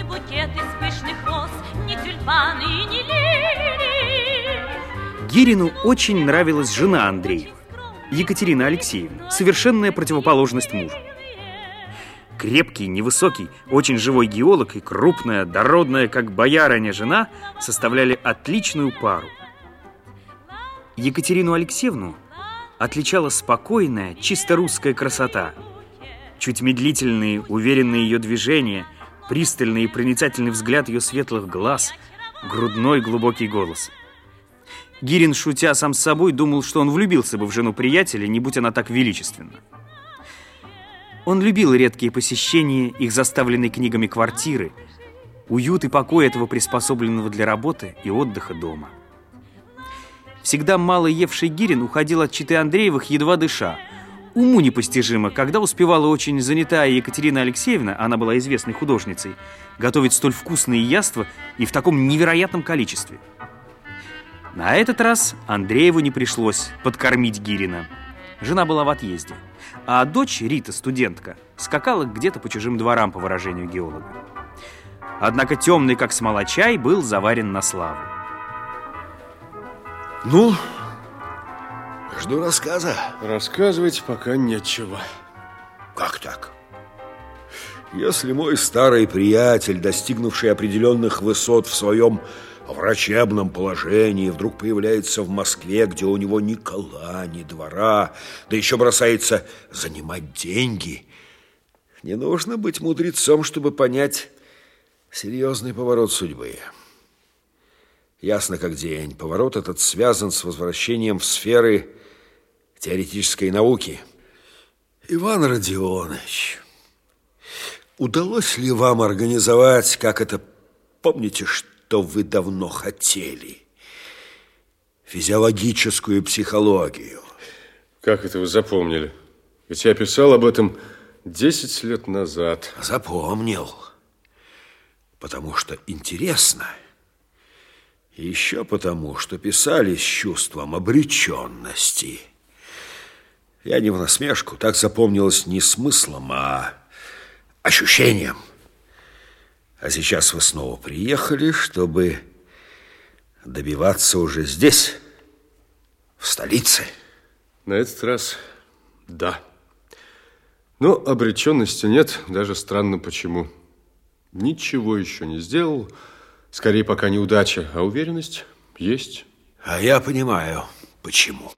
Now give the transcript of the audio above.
без пышных роз, ни тюльпаны, ни лилии. Гирину очень нравилась жена Андрея, Екатерина Алексеевна, совершенная противоположность мужу. Крепкий, невысокий, очень живой геолог и крупная, дородная, как боярыня жена составляли отличную пару. Екатерину Алексеевну отличала спокойная, чисто русская красота. Чуть медлительные, уверенные ее движения, пристальный и проницательный взгляд ее светлых глаз, грудной глубокий голос. Гирин, шутя сам с собой, думал, что он влюбился бы в жену приятеля, не будь она так величественна. Он любил редкие посещения их заставленной книгами квартиры, уют и покой этого приспособленного для работы и отдыха дома. Всегда мало евший Гирин уходил от Читы Андреевых, едва дыша. Уму непостижимо, когда успевала очень занятая Екатерина Алексеевна, она была известной художницей, готовить столь вкусные яства и в таком невероятном количестве. На этот раз Андрееву не пришлось подкормить Гирина. Жена была в отъезде, а дочь, Рита, студентка, скакала где-то по чужим дворам, по выражению геолога. Однако темный, как смола чай, был заварен на славу. Ну, жду рассказа. Рассказывать пока нечего. Как так? Если мой старый приятель, достигнувший определенных высот в своем врачебном положении, вдруг появляется в Москве, где у него ни кола, ни двора, да еще бросается занимать деньги, не нужно быть мудрецом, чтобы понять серьезный поворот судьбы. Ясно как день. Поворот этот связан с возвращением в сферы теоретической науки. Иван Родионович, удалось ли вам организовать, как это, помните, что вы давно хотели? Физиологическую психологию. Как это вы запомнили? Ведь я писал об этом 10 лет назад. Запомнил. Потому что интересно. Еще потому, что писали с чувством обреченности. Я не в насмешку, так запомнилось не смыслом, а ощущением. А сейчас вы снова приехали, чтобы добиваться уже здесь, в столице. На этот раз да. Но обреченности нет, даже странно почему. Ничего еще не сделал, скорее пока неудача, а уверенность есть. А я понимаю, почему.